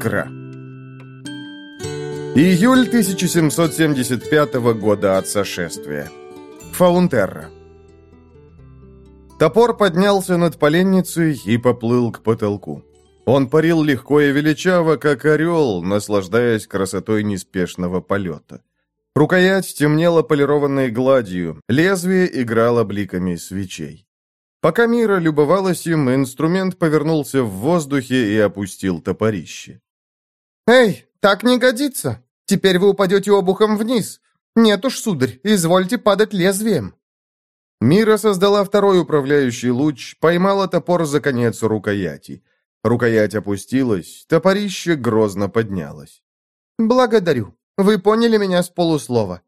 Искра. Июль 1775 года от сошествия. Фаунтерра. Топор поднялся над поленницей и поплыл к потолку. Он парил легко и величаво, как орел, наслаждаясь красотой неспешного полета. Рукоять темнела полированной гладью, лезвие играло бликами свечей. Пока Мира любовалась им, инструмент повернулся в воздухе и опустил топорище. «Эй, так не годится! Теперь вы упадете обухом вниз! Нет уж, сударь, извольте падать лезвием!» Мира создала второй управляющий луч, поймала топор за конец рукояти. Рукоять опустилась, топорище грозно поднялось. «Благодарю. Вы поняли меня с полуслова.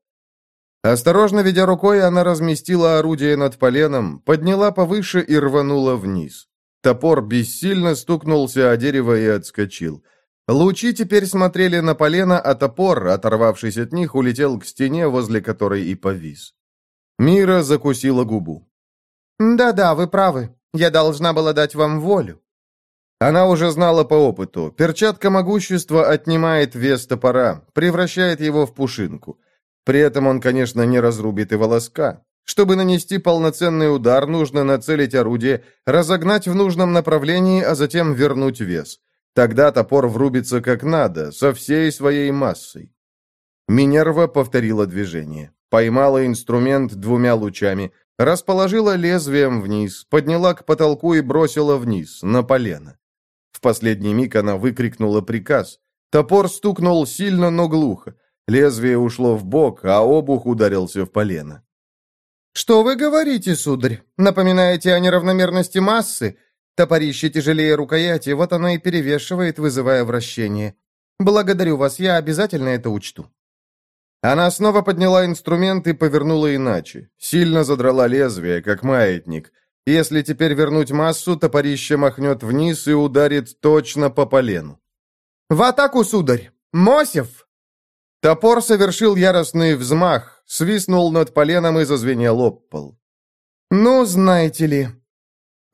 Осторожно ведя рукой, она разместила орудие над поленом, подняла повыше и рванула вниз. Топор бессильно стукнулся о дерево и отскочил. Лучи теперь смотрели на полено, а топор, оторвавшись от них, улетел к стене, возле которой и повис. Мира закусила губу. «Да-да, вы правы. Я должна была дать вам волю». Она уже знала по опыту. Перчатка могущества отнимает вес топора, превращает его в пушинку. При этом он, конечно, не разрубит и волоска. Чтобы нанести полноценный удар, нужно нацелить орудие, разогнать в нужном направлении, а затем вернуть вес. Тогда топор врубится как надо, со всей своей массой. Минерва повторила движение. Поймала инструмент двумя лучами, расположила лезвием вниз, подняла к потолку и бросила вниз, на полено. В последний миг она выкрикнула приказ. Топор стукнул сильно, но глухо. Лезвие ушло в бок, а обух ударился в полено. «Что вы говорите, сударь? Напоминаете о неравномерности массы? Топорище тяжелее рукояти, вот оно и перевешивает, вызывая вращение. Благодарю вас, я обязательно это учту». Она снова подняла инструмент и повернула иначе. Сильно задрала лезвие, как маятник. Если теперь вернуть массу, топорище махнет вниз и ударит точно по полену. «В атаку, сударь! Мосев!» Топор совершил яростный взмах, свистнул над поленом и зазвенел об пол. «Ну, знаете ли...»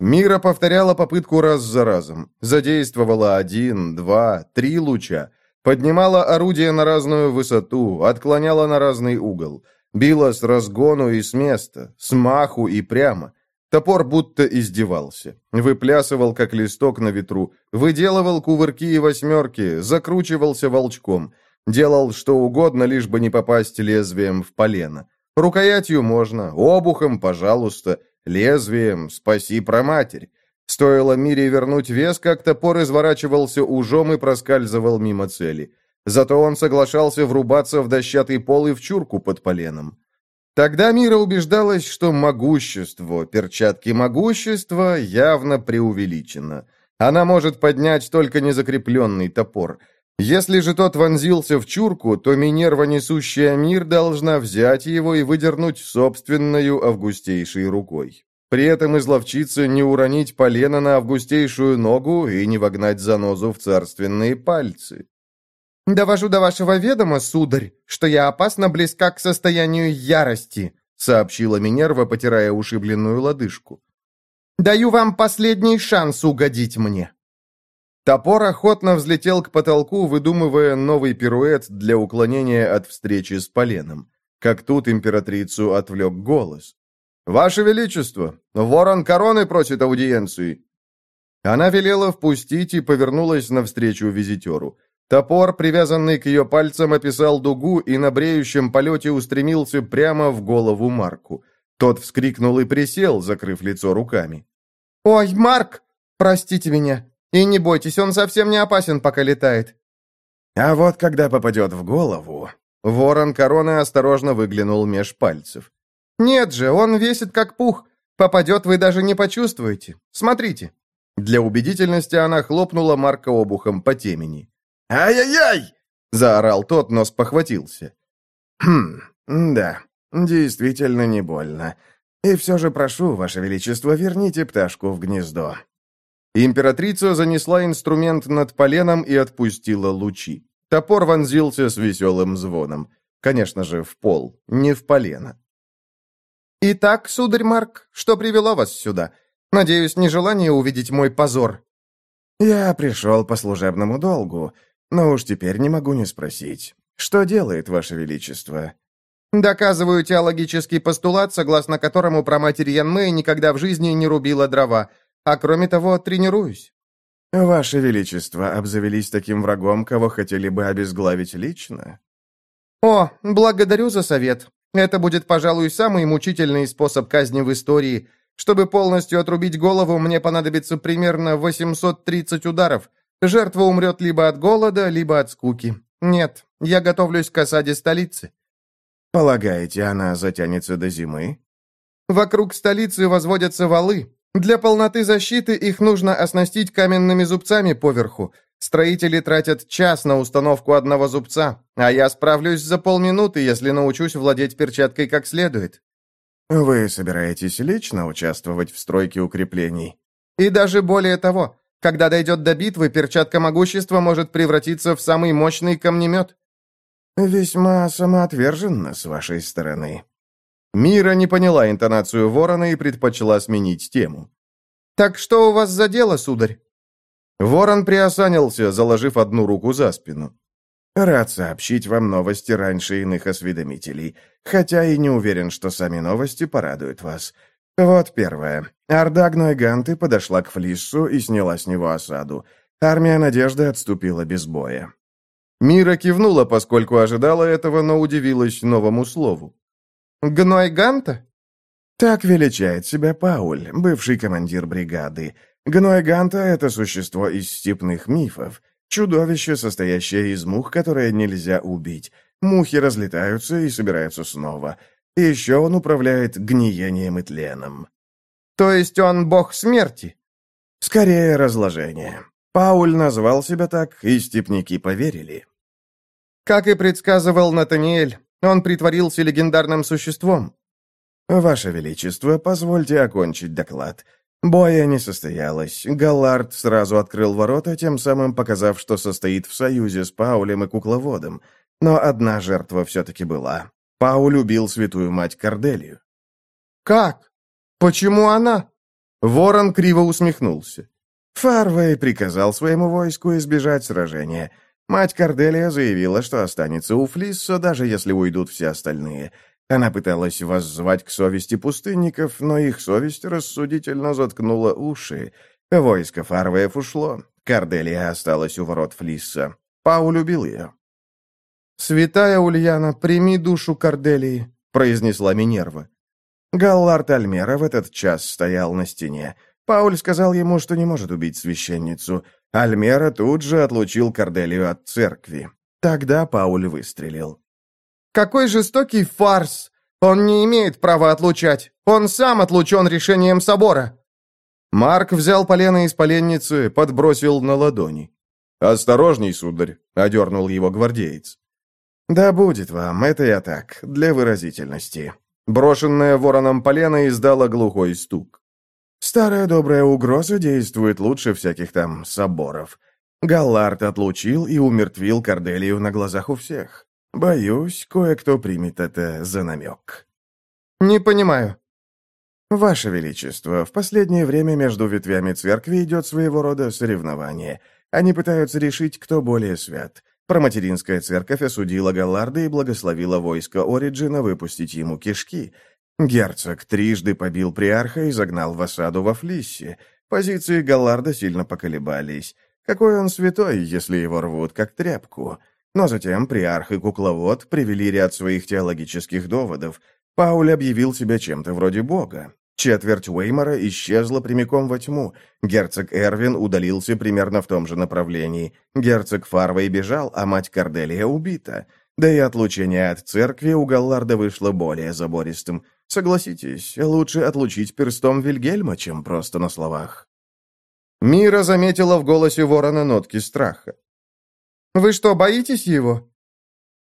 Мира повторяла попытку раз за разом. Задействовала один, два, три луча. Поднимала орудие на разную высоту, отклоняла на разный угол. Била с разгону и с места, с маху и прямо. Топор будто издевался. Выплясывал, как листок на ветру. Выделывал кувырки и восьмерки, закручивался волчком — Делал что угодно, лишь бы не попасть лезвием в полено. Рукоятью можно, обухом, пожалуйста, лезвием, спаси проматерь. Стоило Мире вернуть вес, как топор изворачивался ужом и проскальзывал мимо цели. Зато он соглашался врубаться в дощатый пол и в чурку под поленом. Тогда Мира убеждалась, что могущество, перчатки могущества явно преувеличено. Она может поднять только незакрепленный топор – если же тот вонзился в чурку, то Минерва, несущая мир, должна взять его и выдернуть собственную августейшей рукой. При этом изловчиться не уронить полено на августейшую ногу и не вогнать занозу в царственные пальцы. «Довожу до вашего ведома, сударь, что я опасно близка к состоянию ярости», сообщила Минерва, потирая ушибленную лодыжку. «Даю вам последний шанс угодить мне». Топор охотно взлетел к потолку, выдумывая новый пируэт для уклонения от встречи с поленом. Как тут императрицу отвлек голос. «Ваше Величество, ворон короны просит аудиенции!» Она велела впустить и повернулась навстречу визитеру. Топор, привязанный к ее пальцам, описал дугу и на бреющем полете устремился прямо в голову Марку. Тот вскрикнул и присел, закрыв лицо руками. «Ой, Марк! Простите меня! И не бойтесь, он совсем не опасен, пока летает». А вот когда попадет в голову... Ворон короны осторожно выглянул меж пальцев. «Нет же, он весит как пух. Попадет, вы даже не почувствуете. Смотрите». Для убедительности она хлопнула Марка обухом по темени. «Ай-яй-яй!» — заорал тот, но спохватился. «Хм, да, действительно не больно. И все же прошу, Ваше Величество, верните пташку в гнездо. Императрица занесла инструмент над поленом и отпустила лучи. Топор вонзился с веселым звоном. Конечно же, в пол, не в полено. «Итак, сударь Марк, что привело вас сюда? Надеюсь, не желание увидеть мой позор?» «Я пришел по служебному долгу, но уж теперь не могу не спросить. Что делает Ваше Величество?» «Доказываю теологический постулат, согласно которому проматерь Ян Мэй никогда в жизни не рубила дрова, а кроме того, тренируюсь». «Ваше Величество обзавелись таким врагом, кого хотели бы обезглавить лично?» «О, благодарю за совет. Это будет, пожалуй, самый мучительный способ казни в истории. Чтобы полностью отрубить голову, мне понадобится примерно 830 ударов. Жертва умрет либо от голода, либо от скуки. Нет, я готовлюсь к осаде столицы». «Полагаете, она затянется до зимы?» «Вокруг столицы возводятся валы. Для полноты защиты их нужно оснастить каменными зубцами поверху. Строители тратят час на установку одного зубца, а я справлюсь за полминуты, если научусь владеть перчаткой как следует». «Вы собираетесь лично участвовать в стройке укреплений?» «И даже более того, когда дойдет до битвы, перчатка могущества может превратиться в самый мощный камнемет». «Весьма самоотверженно с вашей стороны». Мира не поняла интонацию ворона и предпочла сменить тему. «Так что у вас за дело, сударь?» Ворон приосанился, заложив одну руку за спину. «Рад сообщить вам новости раньше иных осведомителей, хотя и не уверен, что сами новости порадуют вас. Вот первое. Орда Гнойганты подошла к Флиссу и сняла с него осаду. Армия Надежды отступила без боя». Мира кивнула, поскольку ожидала этого, но удивилась новому слову. «Гнойганта?» Так величает себя Пауль, бывший командир бригады. Гнойганта — это существо из степных мифов. Чудовище, состоящее из мух, которые нельзя убить. Мухи разлетаются и собираются снова. И еще он управляет гниением и тленом. То есть он бог смерти? Скорее, разложение. Пауль назвал себя так, и степники поверили. Как и предсказывал Натаниэль, он притворился легендарным существом. «Ваше Величество, позвольте окончить доклад. Боя не состоялось. Галлард сразу открыл ворота, тем самым показав, что состоит в союзе с Паулем и кукловодом. Но одна жертва все-таки была. Пауль убил святую мать Корделию. «Как? Почему она?» Ворон криво усмехнулся. Фарвей приказал своему войску избежать сражения. Мать Корделия заявила, что останется у Флисса, даже если уйдут все остальные – она пыталась воззвать к совести пустынников, но их совесть рассудительно заткнула уши. Войско Фарвеев ушло. Карделия осталась у ворот Флисса. Пау любил ее. «Святая Ульяна, прими душу Карделии», — произнесла Минерва. Галлард Альмера в этот час стоял на стене. Пауль сказал ему, что не может убить священницу. Альмера тут же отлучил Карделию от церкви. Тогда Пауль выстрелил. Какой жестокий фарс! Он не имеет права отлучать. Он сам отлучен решением собора». Марк взял полено из поленницы, подбросил на ладони. «Осторожней, сударь», — одернул его гвардеец. «Да будет вам, это я так, для выразительности». Брошенное вороном полено издало глухой стук. «Старая добрая угроза действует лучше всяких там соборов. Галлард отлучил и умертвил Корделию на глазах у всех. Боюсь, кое-кто примет это за намек. Не понимаю. Ваше Величество, в последнее время между ветвями церкви идет своего рода соревнование. Они пытаются решить, кто более свят. Проматеринская церковь осудила Галларда и благословила войско Ориджина выпустить ему кишки. Герцог трижды побил приарха и загнал в осаду во Флиссе. Позиции Галларда сильно поколебались. Какой он святой, если его рвут как тряпку? Но затем приарх и кукловод привели ряд своих теологических доводов. Пауль объявил себя чем-то вроде бога. Четверть Уэймора исчезла прямиком во тьму. Герцог Эрвин удалился примерно в том же направлении. Герцог Фарвей бежал, а мать Корделия убита. Да и отлучение от церкви у Галларда вышло более забористым. Согласитесь, лучше отлучить перстом Вильгельма, чем просто на словах. Мира заметила в голосе ворона нотки страха. Вы что, боитесь его?»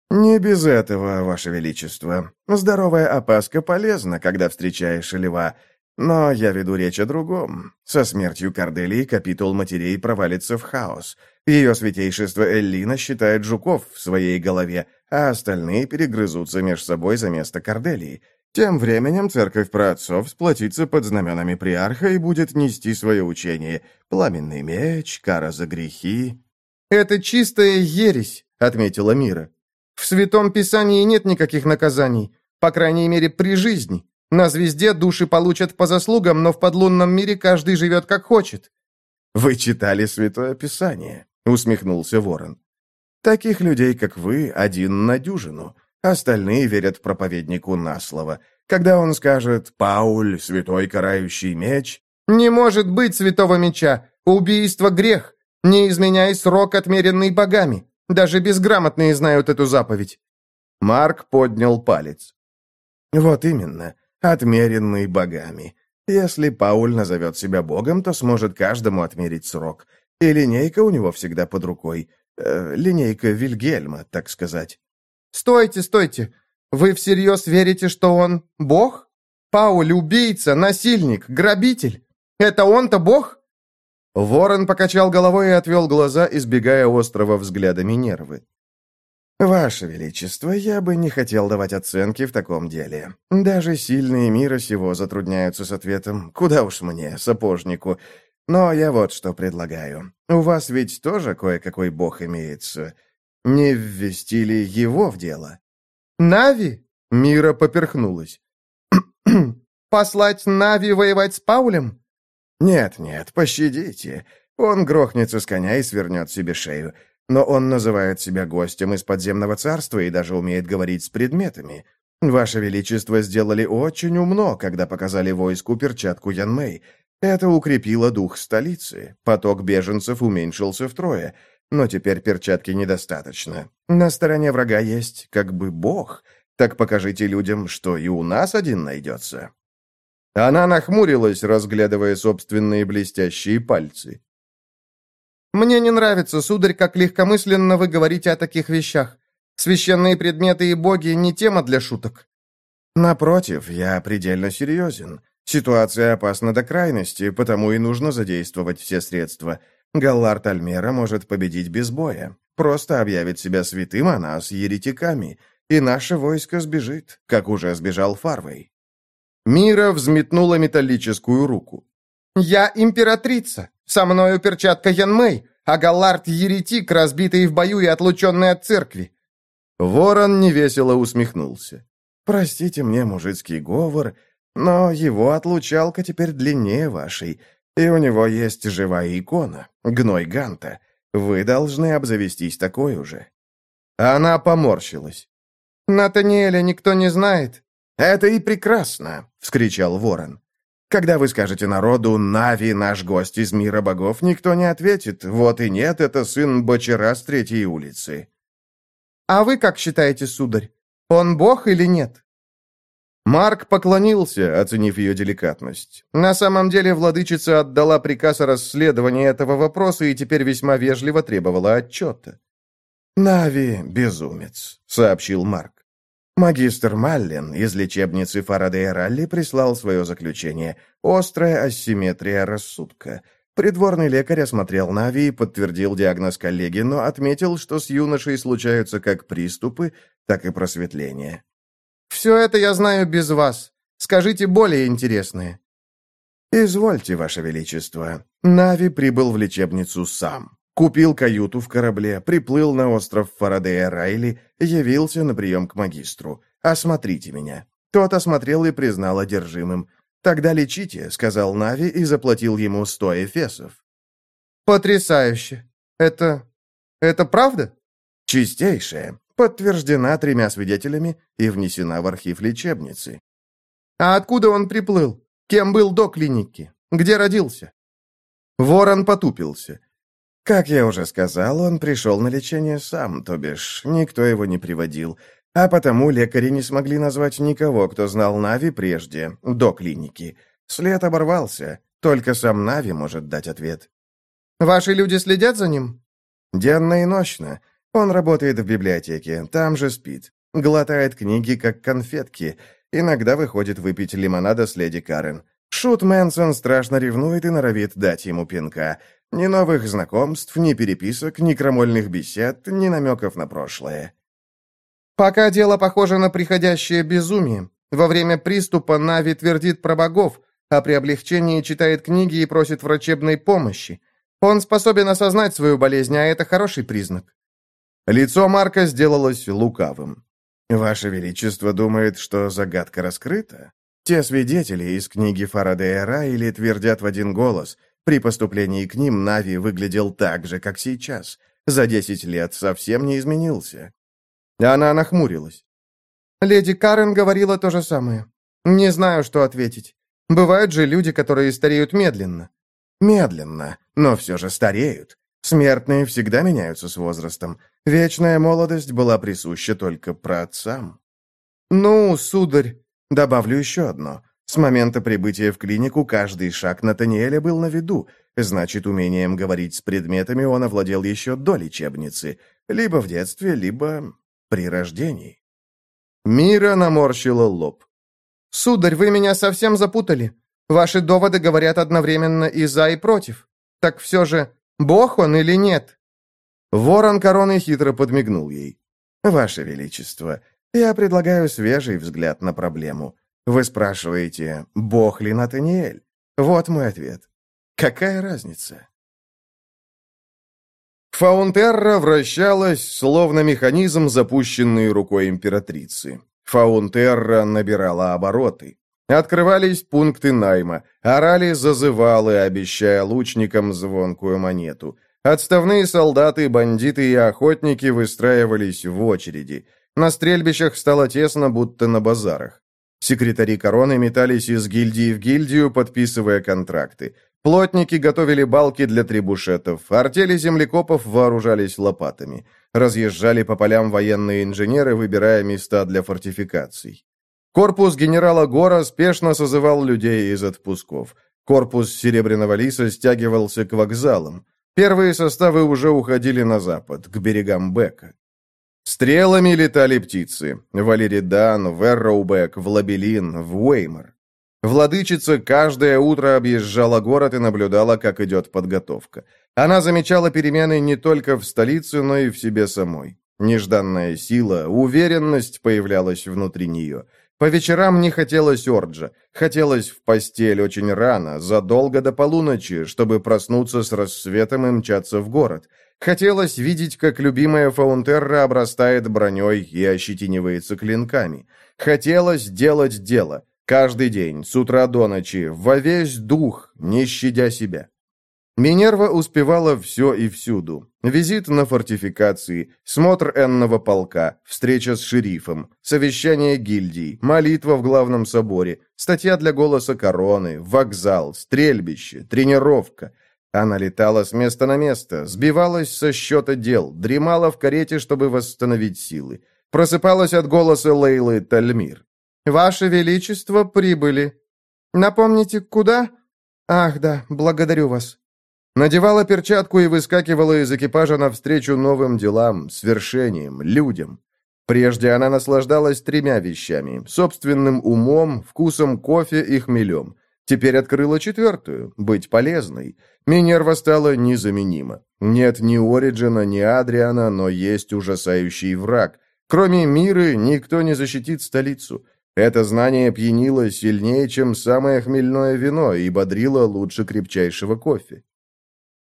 «Не без этого, Ваше Величество. Здоровая опаска полезна, когда встречаешь льва. Но я веду речь о другом. Со смертью Корделии капитул матерей провалится в хаос. Ее святейшество Эллина считает жуков в своей голове, а остальные перегрызутся между собой за место Корделии. Тем временем церковь праотцов сплотится под знаменами приарха и будет нести свое учение. Пламенный меч, кара за грехи. «Это чистая ересь», — отметила Мира. «В Святом Писании нет никаких наказаний, по крайней мере, при жизни. На звезде души получат по заслугам, но в подлунном мире каждый живет как хочет». «Вы читали Святое Писание», — усмехнулся Ворон. «Таких людей, как вы, один на дюжину. Остальные верят проповеднику на слово. Когда он скажет «Пауль, святой карающий меч», «Не может быть святого меча! Убийство — грех! Не изменяй срок, отмеренный богами! Даже безграмотные знают эту заповедь!» Марк поднял палец. «Вот именно, отмеренный богами. Если Пауль назовет себя богом, то сможет каждому отмерить срок. И линейка у него всегда под рукой. Э, линейка Вильгельма, так сказать». «Стойте, стойте! Вы всерьез верите, что он бог? Пауль — убийца, насильник, грабитель? Это он-то бог?» Ворон покачал головой и отвел глаза, избегая острого взгляда Минервы. «Ваше Величество, я бы не хотел давать оценки в таком деле. Даже сильные мира сего затрудняются с ответом. Куда уж мне, сапожнику. Но я вот что предлагаю. У вас ведь тоже кое-какой бог имеется. Не ввести ли его в дело?» «Нави?» — Мира поперхнулась. «Послать Нави воевать с Паулем?» «Нет-нет, пощадите. Он грохнется с коня и свернет себе шею. Но он называет себя гостем из подземного царства и даже умеет говорить с предметами. Ваше Величество сделали очень умно, когда показали войску перчатку Янмэй. Это укрепило дух столицы. Поток беженцев уменьшился втрое. Но теперь перчатки недостаточно. На стороне врага есть как бы бог. Так покажите людям, что и у нас один найдется». Она нахмурилась, разглядывая собственные блестящие пальцы. «Мне не нравится, сударь, как легкомысленно вы говорите о таких вещах. Священные предметы и боги не тема для шуток». «Напротив, я предельно серьезен. Ситуация опасна до крайности, потому и нужно задействовать все средства. Галлард Альмера может победить без боя. Просто объявит себя святым, а нас еретиками. И наше войско сбежит, как уже сбежал Фарвей. Мира взметнула металлическую руку. «Я императрица. Со мною перчатка Янмэй, а Галлард — еретик, разбитый в бою и отлученный от церкви». Ворон невесело усмехнулся. «Простите мне мужицкий говор, но его отлучалка теперь длиннее вашей. И у него есть живая икона, гной Ганта. Вы должны обзавестись такой уже». Она поморщилась. «Натаниэля никто не знает». «Это и прекрасно!» — вскричал ворон. «Когда вы скажете народу «Нави, наш гость из мира богов», никто не ответит. Вот и нет, это сын Бочера с третьей улицы». «А вы как считаете, сударь, он бог или нет?» Марк поклонился, оценив ее деликатность. На самом деле владычица отдала приказ о расследовании этого вопроса и теперь весьма вежливо требовала отчета. «Нави — безумец», — сообщил Марк. Магистр Маллен из лечебницы Фарадея Ралли прислал свое заключение «Острая асимметрия рассудка». Придворный лекарь осмотрел Нави и подтвердил диагноз коллеги, но отметил, что с юношей случаются как приступы, так и просветления. «Все это я знаю без вас. Скажите более интересное». «Извольте, Ваше Величество. Нави прибыл в лечебницу сам. Купил каюту в корабле, приплыл на остров Фарадея Райли, явился на прием к магистру. «Осмотрите меня». Тот осмотрел и признал одержимым. «Тогда лечите», — сказал Нави и заплатил ему сто эфесов. «Потрясающе! Это... это правда?» «Чистейшая подтверждена тремя свидетелями и внесена в архив лечебницы. А откуда он приплыл? Кем был до клиники? Где родился? Ворон потупился. Как я уже сказал, он пришел на лечение сам, то бишь никто его не приводил, а потому лекари не смогли назвать никого, кто знал Нави прежде, до клиники. След оборвался, только сам Нави может дать ответ. «Ваши люди следят за ним?» «Денно и ночно. Он работает в библиотеке, там же спит. Глотает книги, как конфетки. Иногда выходит выпить лимонада с леди Карен. Шут Мэнсон страшно ревнует и норовит дать ему пинка. Ни новых знакомств, ни переписок, ни крамольных бесед, ни намеков на прошлое. «Пока дело похоже на приходящее безумие. Во время приступа Нави твердит про богов, а при облегчении читает книги и просит врачебной помощи. Он способен осознать свою болезнь, а это хороший признак». Лицо Марка сделалось лукавым. «Ваше Величество думает, что загадка раскрыта? Те свидетели из книги Фарадея Райли твердят в один голос. При поступлении к ним Нави выглядел так же, как сейчас. За десять лет совсем не изменился». Она нахмурилась. «Леди Карен говорила то же самое. Не знаю, что ответить. Бывают же люди, которые стареют медленно». «Медленно, но все же стареют. Смертные всегда меняются с возрастом. Вечная молодость была присуща только праотцам». «Ну, сударь...» Добавлю еще одно. С момента прибытия в клинику каждый шаг Натаниэля был на виду. Значит, умением говорить с предметами он овладел еще до лечебницы. Либо в детстве, либо при рождении. Мира наморщила лоб. «Сударь, вы меня совсем запутали. Ваши доводы говорят одновременно и за, и против. Так все же, бог он или нет?» Ворон короны хитро подмигнул ей. «Ваше Величество, я предлагаю свежий взгляд на проблему. Вы спрашиваете, бог ли Натаниэль? Вот мой ответ. Какая разница?» Фаунтерра вращалась, словно механизм, запущенный рукой императрицы. Фаунтерра набирала обороты. Открывались пункты найма, орали зазывалы, обещая лучникам звонкую монету. Отставные солдаты, бандиты и охотники выстраивались в очереди. На стрельбищах стало тесно, будто на базарах. Секретари короны метались из гильдии в гильдию, подписывая контракты. Плотники готовили балки для трибушетов, артели землекопов вооружались лопатами. Разъезжали по полям военные инженеры, выбирая места для фортификаций. Корпус генерала Гора спешно созывал людей из отпусков. Корпус Серебряного Лиса стягивался к вокзалам. Первые составы уже уходили на запад, к берегам Бека. Стрелами летали птицы. В Алиридан, в Эрроубек, в Лабелин, в. Владычица каждое утро объезжала город и наблюдала, как идет подготовка. Она замечала перемены не только в столице, но и в себе самой. Нежданная сила, уверенность появлялась внутри нее. По вечерам не хотелось орджа. Хотелось в постель очень рано, задолго до полуночи, чтобы проснуться с рассветом и мчаться в город. Хотелось видеть, как любимая Фаунтерра обрастает броней и ощетинивается клинками. Хотелось делать дело. Каждый день, с утра до ночи, во весь дух, не щадя себя. Минерва успевала все и всюду. Визит на фортификации, смотр энного полка, встреча с шерифом, совещание гильдий, молитва в главном соборе, статья для голоса короны, вокзал, стрельбище, тренировка. Она летала с места на место, сбивалась со счета дел, дремала в карете, чтобы восстановить силы. Просыпалась от голоса Лейлы Тальмир. «Ваше Величество, прибыли. Напомните, куда? Ах, да, благодарю вас». Надевала перчатку и выскакивала из экипажа навстречу новым делам, свершениям, людям. Прежде она наслаждалась тремя вещами – собственным умом, вкусом кофе и хмелем. Теперь открыла четвертую – быть полезной. Минерва стала незаменима. Нет ни Ориджина, ни Адриана, но есть ужасающий враг. Кроме Миры, никто не защитит столицу. Это знание пьянило сильнее, чем самое хмельное вино, и бодрило лучше крепчайшего кофе.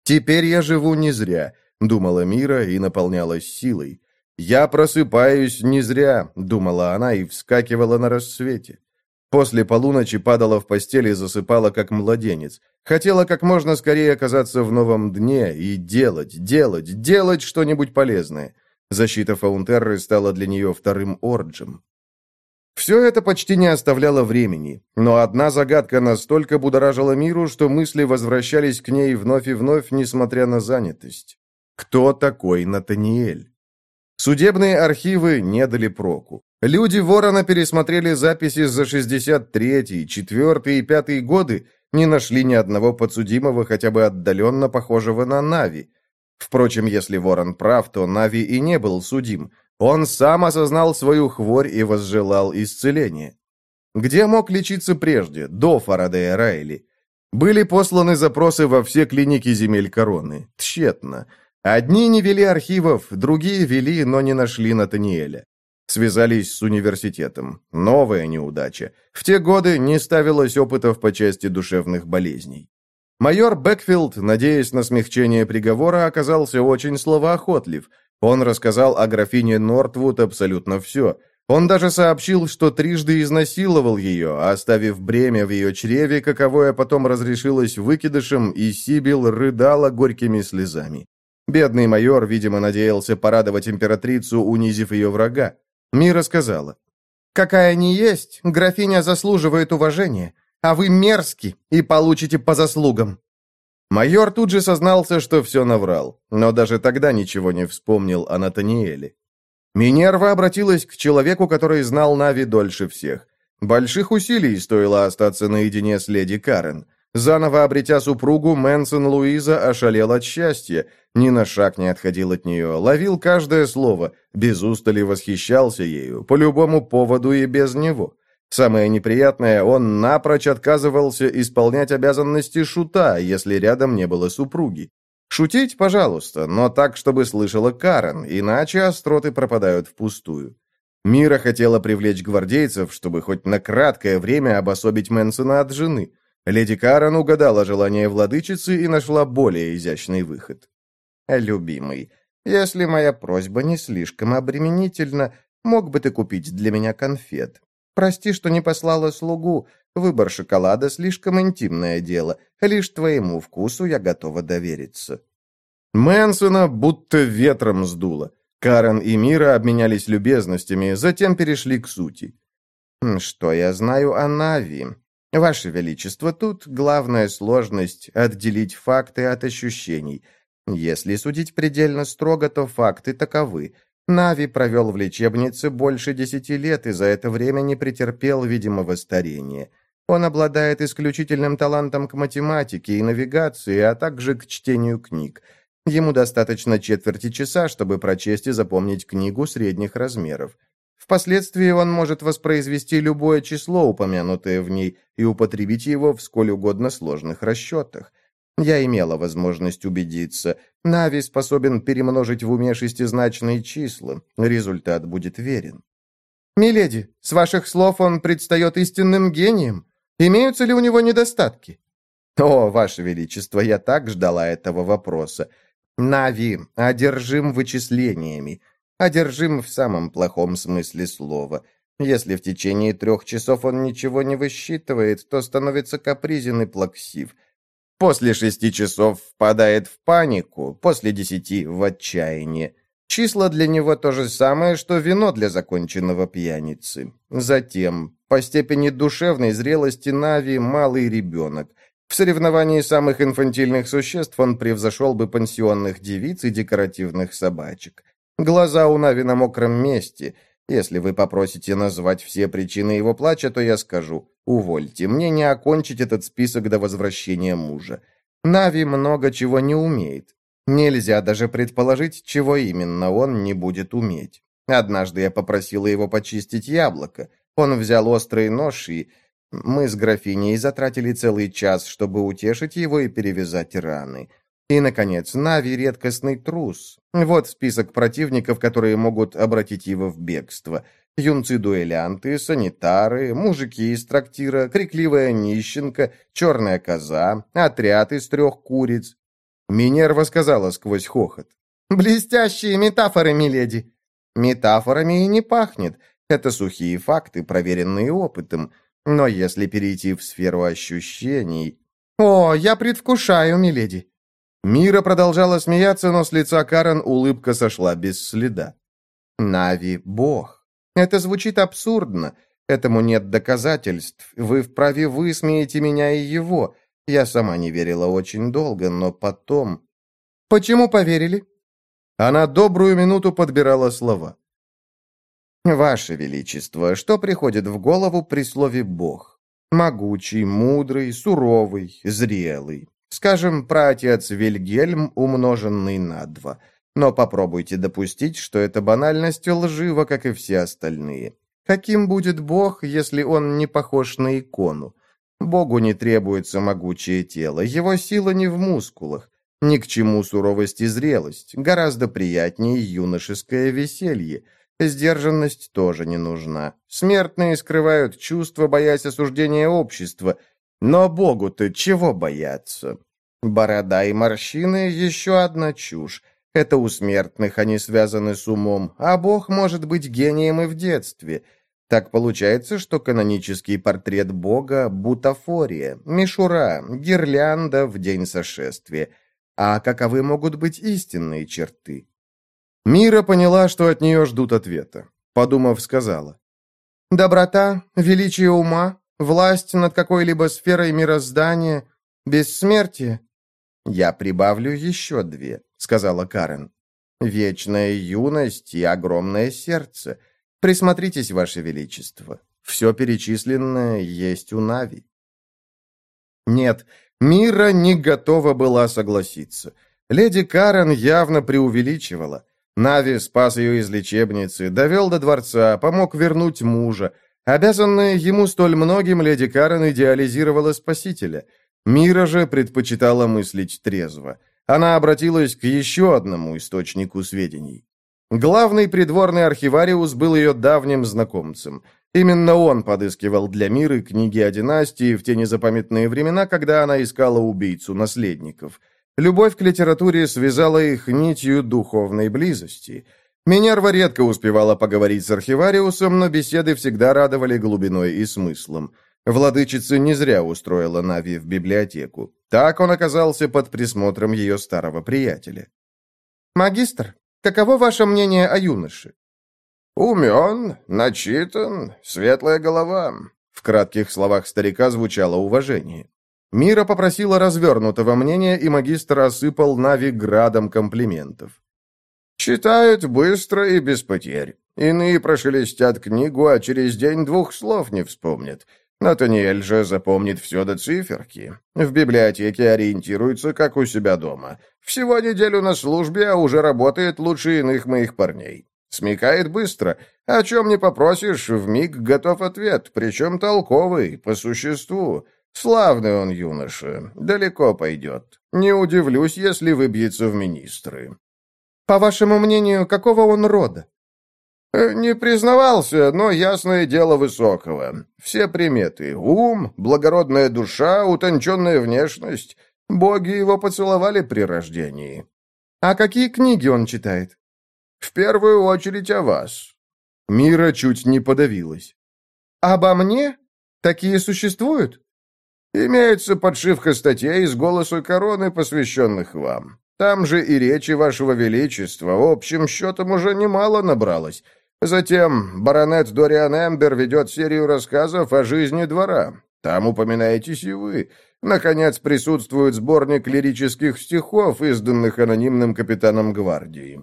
«Теперь я живу не зря», — думала Мира и наполнялась силой. «Я просыпаюсь не зря», — думала она и вскакивала на рассвете. После полуночи падала в постель и засыпала, как младенец. Хотела как можно скорее оказаться в новом дне и делать, делать, делать что-нибудь полезное. Защита Фаунтерры стала для нее вторым орджем. Все это почти не оставляло времени, но одна загадка настолько будоражила миру, что мысли возвращались к ней вновь и вновь, несмотря на занятость. Кто такой Натаниэль? Судебные архивы не дали проку. Люди Ворона пересмотрели записи за 63-й, 4 и 5 годы, не нашли ни одного подсудимого, хотя бы отдаленно похожего на Нави. Впрочем, если Ворон прав, то Нави и не был судим – он сам осознал свою хворь и возжелал исцеления. Где мог лечиться прежде, до Фарадея Райли? Были посланы запросы во все клиники земель короны. Тщетно. Одни не вели архивов, другие вели, но не нашли Натаниэля. Связались с университетом. Новая неудача. В те годы не ставилось опытов по части душевных болезней. Майор Бэкфилд, надеясь на смягчение приговора, оказался очень словоохотлив. Он рассказал о графине Нортвуд абсолютно все. Он даже сообщил, что трижды изнасиловал ее, оставив бремя в ее чреве, каковое потом разрешилось выкидышем, и Сибил рыдала горькими слезами. Бедный майор, видимо, надеялся порадовать императрицу, унизив ее врага. Мира сказала, «Какая ни есть, графиня заслуживает уважения а вы мерзки и получите по заслугам». Майор тут же сознался, что все наврал, но даже тогда ничего не вспомнил о Натаниэле. Минерва обратилась к человеку, который знал Нави дольше всех. Больших усилий стоило остаться наедине с леди Карен. Заново обретя супругу, Мэнсон Луиза ошалел от счастья, ни на шаг не отходил от нее, ловил каждое слово, без устали восхищался ею, по любому поводу и без него. Самое неприятное, он напрочь отказывался исполнять обязанности шута, если рядом не было супруги. Шутить, пожалуйста, но так, чтобы слышала Карен, иначе остроты пропадают впустую. Мира хотела привлечь гвардейцев, чтобы хоть на краткое время обособить Мэнсона от жены. Леди Карен угадала желание владычицы и нашла более изящный выход. «Любимый, если моя просьба не слишком обременительна, мог бы ты купить для меня конфет? Прости, что не послала слугу. Выбор шоколада слишком интимное дело. Лишь твоему вкусу я готова довериться». Мэнсона будто ветром сдуло. Карен и Мира обменялись любезностями, затем перешли к сути. «Что я знаю о Нави? Ваше Величество, тут главная сложность — отделить факты от ощущений. Если судить предельно строго, то факты таковы. Нави провел в лечебнице больше десяти лет и за это время не претерпел видимого старения. Он обладает исключительным талантом к математике и навигации, а также к чтению книг. Ему достаточно четверти часа, чтобы прочесть и запомнить книгу средних размеров. Впоследствии он может воспроизвести любое число, упомянутое в ней, и употребить его в сколь угодно сложных расчетах. Я имела возможность убедиться. Нави способен перемножить в уме шестизначные числа. Результат будет верен. «Миледи, с ваших слов он предстает истинным гением. Имеются ли у него недостатки?» «О, ваше величество, я так ждала этого вопроса. Нави одержим вычислениями. Одержим в самом плохом смысле слова. Если в течение трех часов он ничего не высчитывает, то становится капризен и плаксив. После шести часов впадает в панику, после десяти – в отчаяние. Числа для него то же самое, что вино для законченного пьяницы. Затем, по степени душевной зрелости Нави – малый ребенок. В соревновании самых инфантильных существ он превзошел бы пансионных девиц и декоративных собачек. Глаза у Нави на мокром месте. Если вы попросите назвать все причины его плача, то я скажу – Увольте, мне не окончить этот список до возвращения мужа. Нави много чего не умеет. Нельзя даже предположить, чего именно он не будет уметь. Однажды я попросила его почистить яблоко. Он взял острый нож и... Мы с графиней затратили целый час, чтобы утешить его и перевязать раны. И, наконец, Нави — редкостный трус. Вот список противников, которые могут обратить его в бегство — Юнцы-дуэлянты, санитары, мужики из трактира, крикливая нищенка, черная коза, отряд из трех куриц. Минерва сказала сквозь хохот. «Блестящие метафоры, миледи!» «Метафорами и не пахнет. Это сухие факты, проверенные опытом. Но если перейти в сферу ощущений...» «О, я предвкушаю, миледи!» Мира продолжала смеяться, но с лица Карен улыбка сошла без следа. «Нави — бог. Это звучит абсурдно. Этому нет доказательств. Вы вправе высмеете меня и его. Я сама не верила очень долго, но потом... Почему поверили? Она добрую минуту подбирала слова. «Ваше Величество, что приходит в голову при слове «бог»? Могучий, мудрый, суровый, зрелый. Скажем, праотец Вильгельм, умноженный на два. Но попробуйте допустить, что эта банальность лжива, как и все остальные. Каким будет Бог, если он не похож на икону? Богу не требуется могучее тело, его сила не в мускулах. Ни к чему суровость и зрелость, гораздо приятнее юношеское веселье. Сдержанность тоже не нужна. Смертные скрывают чувства, боясь осуждения общества. Но Богу-то чего бояться? Борода и морщины — еще одна чушь. Это у смертных они связаны с умом, а Бог может быть гением и в детстве. Так получается, что канонический портрет Бога — бутафория, мишура, гирлянда в день сошествия. А каковы могут быть истинные черты? Мира поняла, что от нее ждут ответа. Подумав, сказала. «Доброта, величие ума, власть над какой-либо сферой мироздания, бессмертие, «Я прибавлю еще две», — сказала Карен. «Вечная юность и огромное сердце. Присмотритесь, Ваше Величество. Все перечисленное есть у Нави». Нет, Мира не готова была согласиться. Леди Карен явно преувеличивала. Нави спас ее из лечебницы, довел до дворца, помог вернуть мужа. Обязанная ему столь многим, леди Карен идеализировала спасителя — Мира же предпочитала мыслить трезво. Она обратилась к еще одному источнику сведений. Главный придворный архивариус был ее давним знакомцем. Именно он подыскивал для Миры книги о династии в те незапамятные времена, когда она искала убийцу наследников. Любовь к литературе связала их нитью духовной близости. Минерва редко успевала поговорить с архивариусом, но беседы всегда радовали глубиной и смыслом. Владычица не зря устроила Нави в библиотеку. Так он оказался под присмотром ее старого приятеля. «Магистр, каково ваше мнение о юноше?» «Умен, начитан, светлая голова». В кратких словах старика звучало уважение. Мира попросила развернутого мнения, и магистр осыпал Нави градом комплиментов. «Читают быстро и без потерь. Иные прошелестят книгу, а через день двух слов не вспомнят. Натаниэль же запомнит все до циферки. В библиотеке ориентируется, как у себя дома. Всего неделю на службе, а уже работает лучше иных моих парней. Смекает быстро. О чем не попросишь, в миг готов ответ, причем толковый, по существу. Славный он юноша, далеко пойдет. Не удивлюсь, если выбьется в министры. По вашему мнению, какого он рода? Э, «Не признавался, но ясное дело высокого. Все приметы. Ум, благородная душа, утонченная внешность. Боги его поцеловали при рождении». «А какие книги он читает?» «В первую очередь о вас». Мира чуть не подавилась. «Обо мне? Такие существуют?» «Имеется подшивка статей с голосу короны, посвященных вам. Там же и речи вашего величества, общим счетом, уже немало набралось». Затем баронет Дориан Эмбер ведет серию рассказов о жизни двора. Там упоминаетесь и вы. Наконец, присутствует сборник лирических стихов, изданных анонимным капитаном гвардии.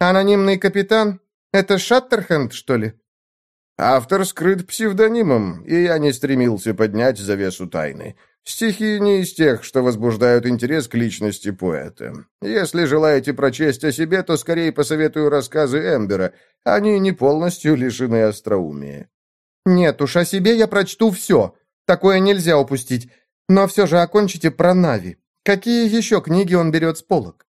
Анонимный капитан? Это Шаттерхенд, что ли? Автор скрыт псевдонимом, и я не стремился поднять завесу тайны. Стихи не из тех, что возбуждают интерес к личности поэта. Если желаете прочесть о себе, то скорее посоветую рассказы Эмбера. Они не полностью лишены остроумия. Нет уж, о себе я прочту все. Такое нельзя упустить. Но все же окончите про Нави. Какие еще книги он берет с полок?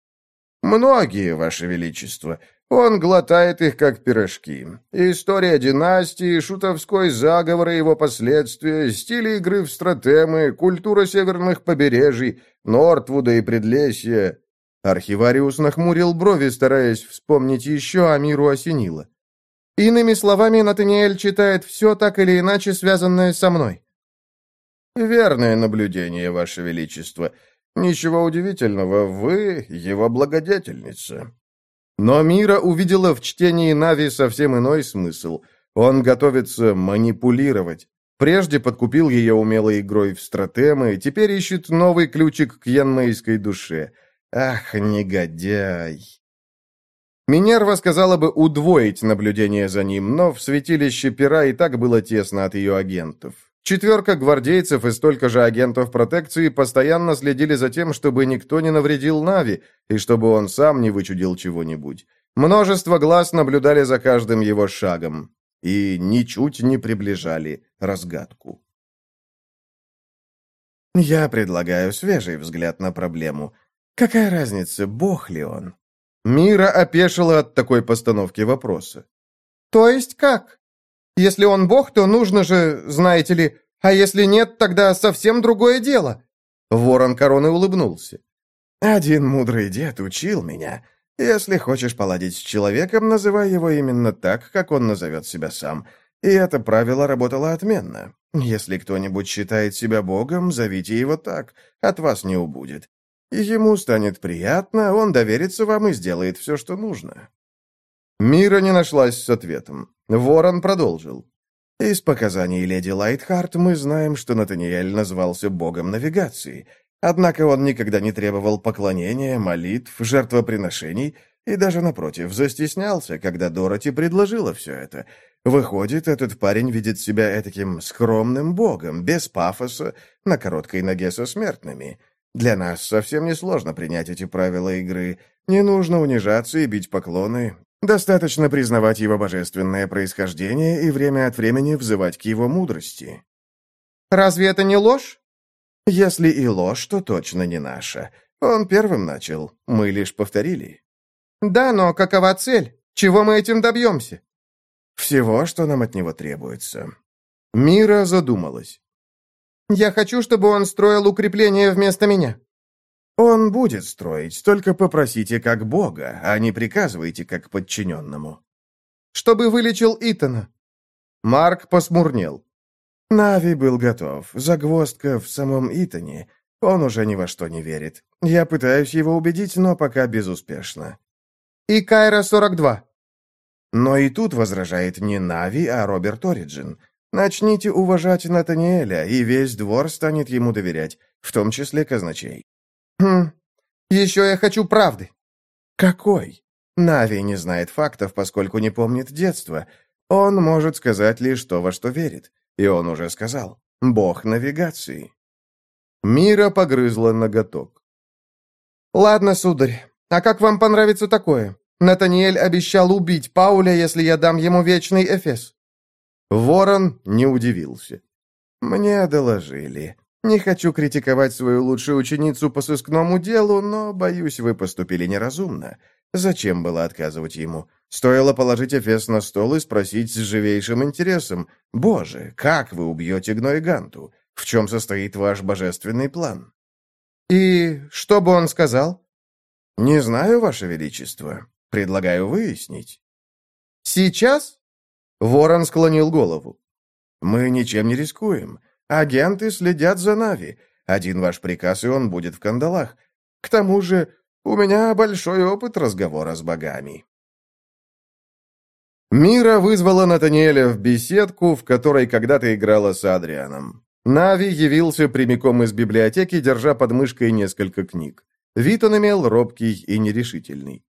Многие, Ваше Величество. Он глотает их, как пирожки. История династии, шутовской заговор и его последствия, стили игры в стратемы, культура северных побережий, Нортвуда и Предлесья. Архивариус нахмурил брови, стараясь вспомнить еще, а миру осенило. Иными словами, Натаниэль читает все так или иначе связанное со мной. «Верное наблюдение, Ваше Величество. Ничего удивительного, вы его благодетельница». Но Мира увидела в чтении Нави совсем иной смысл. Он готовится манипулировать. Прежде подкупил ее умелой игрой в стратемы, теперь ищет новый ключик к янмейской душе. Ах, негодяй! Минерва сказала бы удвоить наблюдение за ним, но в святилище Пера и так было тесно от ее агентов. Четверка гвардейцев и столько же агентов протекции постоянно следили за тем, чтобы никто не навредил Нави, и чтобы он сам не вычудил чего-нибудь. Множество глаз наблюдали за каждым его шагом и ничуть не приближали разгадку. Я предлагаю свежий взгляд на проблему. Какая разница, бог ли он? Мира опешила от такой постановки вопроса. «То есть как? Если он бог, то нужно же, знаете ли, а если нет, тогда совсем другое дело». Ворон короны улыбнулся. «Один мудрый дед учил меня. Если хочешь поладить с человеком, называй его именно так, как он назовет себя сам. И это правило работало отменно. Если кто-нибудь считает себя богом, зовите его так, от вас не убудет. Ему станет приятно, он доверится вам и сделает все, что нужно». Мира не нашлась с ответом. Ворон продолжил. Из показаний леди Лайтхарт мы знаем, что Натаниэль назвался богом навигации. Однако он никогда не требовал поклонения, молитв, жертвоприношений и даже, напротив, застеснялся, когда Дороти предложила все это. Выходит, этот парень видит себя таким скромным богом, без пафоса, на короткой ноге со смертными. Для нас совсем несложно принять эти правила игры. Не нужно унижаться и бить поклоны. Достаточно признавать его божественное происхождение и время от времени взывать к его мудрости. «Разве это не ложь?» «Если и ложь, то точно не наша. Он первым начал, мы лишь повторили». «Да, но какова цель? Чего мы этим добьемся?» «Всего, что нам от него требуется». Мира задумалась. «Я хочу, чтобы он строил укрепление вместо меня». «Он будет строить, только попросите как Бога, а не приказывайте как подчиненному». «Чтобы вылечил Итана». Марк посмурнел. Нави был готов. Загвоздка в самом Итане. Он уже ни во что не верит. Я пытаюсь его убедить, но пока безуспешно. «И Кайра-42». Но и тут возражает не Нави, а Роберт Ориджин. Начните уважать Натаниэля, и весь двор станет ему доверять, в том числе казначей. Хм, еще я хочу правды. Какой? Нави не знает фактов, поскольку не помнит детства. Он может сказать лишь то, во что верит. И он уже сказал. Бог навигации. Мира погрызла ноготок. «Ладно, сударь, а как вам понравится такое? Натаниэль обещал убить Пауля, если я дам ему вечный Эфес». Ворон не удивился. «Мне доложили. Не хочу критиковать свою лучшую ученицу по сыскному делу, но, боюсь, вы поступили неразумно. Зачем было отказывать ему? Стоило положить Эфес на стол и спросить с живейшим интересом, «Боже, как вы убьете Гнойганту? В чем состоит ваш божественный план?» «И что бы он сказал?» «Не знаю, ваше величество. Предлагаю выяснить». «Сейчас?» Ворон склонил голову. «Мы ничем не рискуем. Агенты следят за Нави. Один ваш приказ, и он будет в кандалах. К тому же у меня большой опыт разговора с богами». Мира вызвала Натаниэля в беседку, в которой когда-то играла с Адрианом. Нави явился прямиком из библиотеки, держа под мышкой несколько книг. Вид он имел робкий и нерешительный.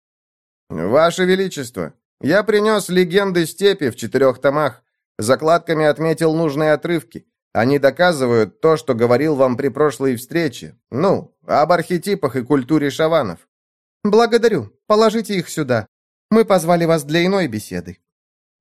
«Ваше Величество, я принес легенды степи в четырех томах. Закладками отметил нужные отрывки. Они доказывают то, что говорил вам при прошлой встрече. Ну, об архетипах и культуре шаванов. Благодарю. Положите их сюда. Мы позвали вас для иной беседы.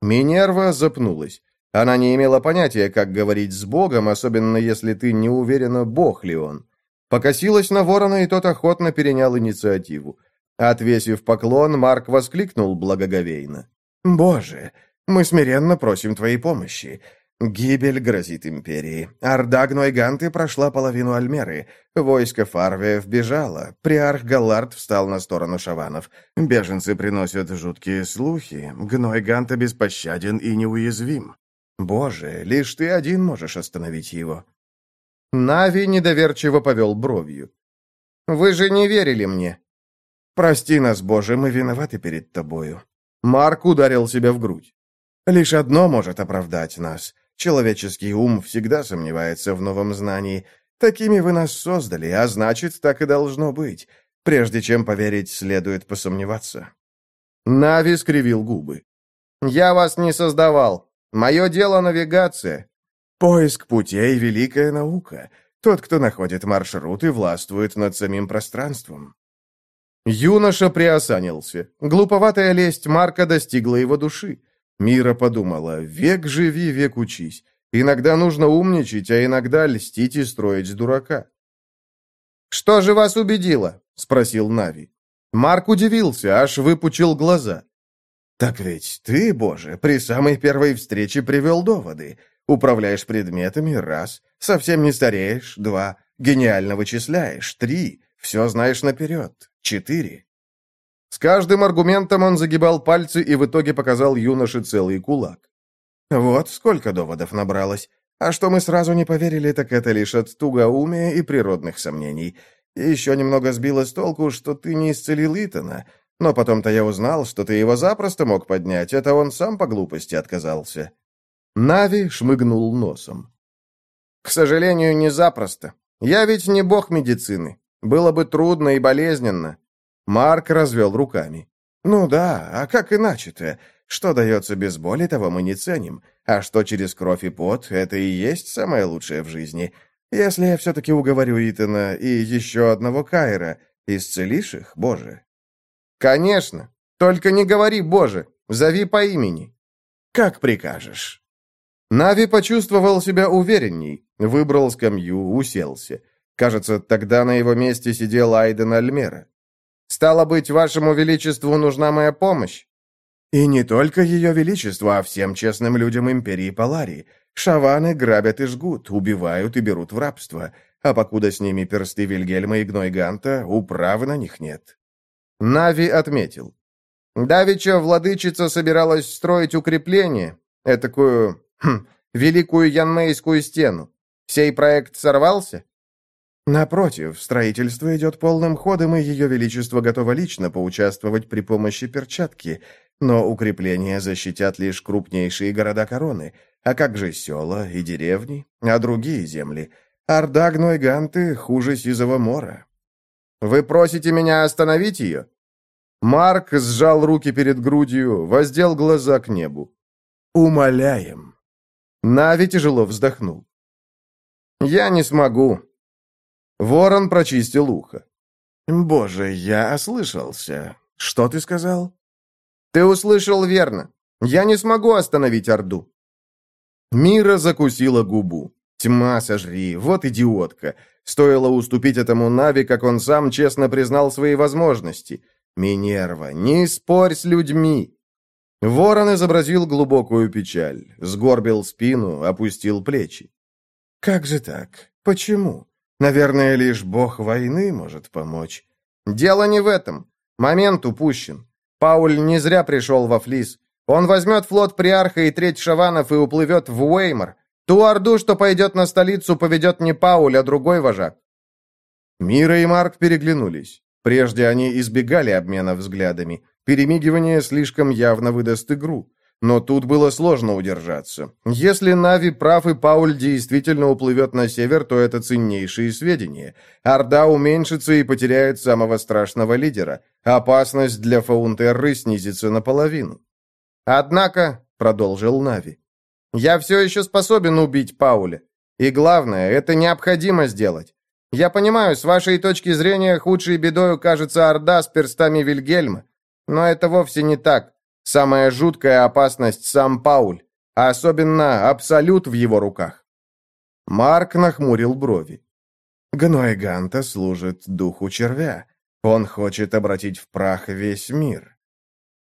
Минерва запнулась. Она не имела понятия, как говорить с Богом, особенно если ты не уверена, Бог ли он. Покосилась на ворона, и тот охотно перенял инициативу. Отвесив поклон, Марк воскликнул благоговейно. «Боже, мы смиренно просим твоей помощи. Гибель грозит империи. Орда Гнойганты прошла половину Альмеры. Войско Фарвиев бежало. Приарх Галлард встал на сторону шаванов. Беженцы приносят жуткие слухи. Гнойганта беспощаден и неуязвим. Боже, лишь ты один можешь остановить его. Нави недоверчиво повел бровью. «Вы же не верили мне». «Прости нас, Боже, мы виноваты перед тобою». Марк ударил себя в грудь. «Лишь одно может оправдать нас. Человеческий ум всегда сомневается в новом знании. Такими вы нас создали, а значит, так и должно быть. Прежде чем поверить, следует посомневаться». Нави скривил губы. «Я вас не создавал. Мое дело навигация». «Поиск путей — великая наука. Тот, кто находит маршруты, властвует над самим пространством». Юноша приосанился. Глуповатая лесть Марка достигла его души. Мира подумала, век живи, век учись. Иногда нужно умничать, а иногда льстить и строить дурака. «Что же вас убедило?» — спросил Нави. Марк удивился, аж выпучил глаза. Так ведь ты, Боже, при самой первой встрече привел доводы. Управляешь предметами — раз, совсем не стареешь — два, гениально вычисляешь — три, все знаешь наперед — четыре. С каждым аргументом он загибал пальцы и в итоге показал юноше целый кулак. Вот сколько доводов набралось. А что мы сразу не поверили, так это лишь от тугоумия и природных сомнений. И еще немного сбило с толку, что ты не исцелил Итана. Но потом-то я узнал, что ты его запросто мог поднять. Это он сам по глупости отказался. Нави шмыгнул носом. К сожалению, не запросто. Я ведь не бог медицины. Было бы трудно и болезненно. Марк развел руками. «Ну да, а как иначе-то? Что дается без боли, того мы не ценим. А что через кровь и пот, это и есть самое лучшее в жизни. Если я все-таки уговорю Итана и еще одного Кайра, исцелишь их, Боже?» «Конечно. Только не говори «Боже». Зови по имени». «Как прикажешь». Нави почувствовал себя уверенней, выбрал скамью, уселся. Кажется, тогда на его месте сидел Айден Альмера. «Стало быть, вашему величеству нужна моя помощь?» И не только ее величество, а всем честным людям империи Паларии. Шаваны грабят и жгут, убивают и берут в рабство. А покуда с ними персты Вильгельма и Гной Ганта, управы на них нет. Нави отметил. Давича владычица собиралась строить укрепление, этакую, хм, великую янмейскую стену. Сей проект сорвался? Напротив, строительство идет полным ходом, и Ее Величество готово лично поучаствовать при помощи перчатки, но укрепления защитят лишь крупнейшие города короны. А как же села и деревни, а другие земли? Орда Гнойганты хуже Сизого мора. «Вы просите меня остановить ее?» Марк сжал руки перед грудью, воздел глаза к небу. «Умоляем». Нави тяжело вздохнул. «Я не смогу. Ворон прочистил ухо. «Боже, я ослышался. Что ты сказал?» «Ты услышал верно. Я не смогу остановить Орду». Мира закусила губу. Тьма сожри, вот идиотка. Стоило уступить этому Нави, как он сам честно признал свои возможности. Минерва, не спорь с людьми. Ворон изобразил глубокую печаль, сгорбил спину, опустил плечи. «Как же так? Почему? Наверное, лишь бог войны может помочь. Дело не в этом. Момент упущен. Пауль не зря пришел во Флис. Он возьмет флот Приарха и треть шаванов и уплывет в Уэймор. Ту орду, что пойдет на столицу, поведет не Пауль, а другой вожак. Мира и Марк переглянулись. Прежде они избегали обмена взглядами. Перемигивание слишком явно выдаст игру. Но тут было сложно удержаться. Если Нави прав и Пауль действительно уплывет на север, то это ценнейшие сведения. Орда уменьшится и потеряет самого страшного лидера. Опасность для Фаунтерры снизится наполовину. «Однако», — продолжил Нави, — «я все еще способен убить Пауля. И главное, это необходимо сделать. Я понимаю, с вашей точки зрения, худшей бедой кажется Орда с перстами Вильгельма. Но это вовсе не так. Самая жуткая опасность сам Пауль, а особенно Абсолют в его руках. Марк нахмурил брови. Гной Ганта служит духу червя. Он хочет обратить в прах весь мир.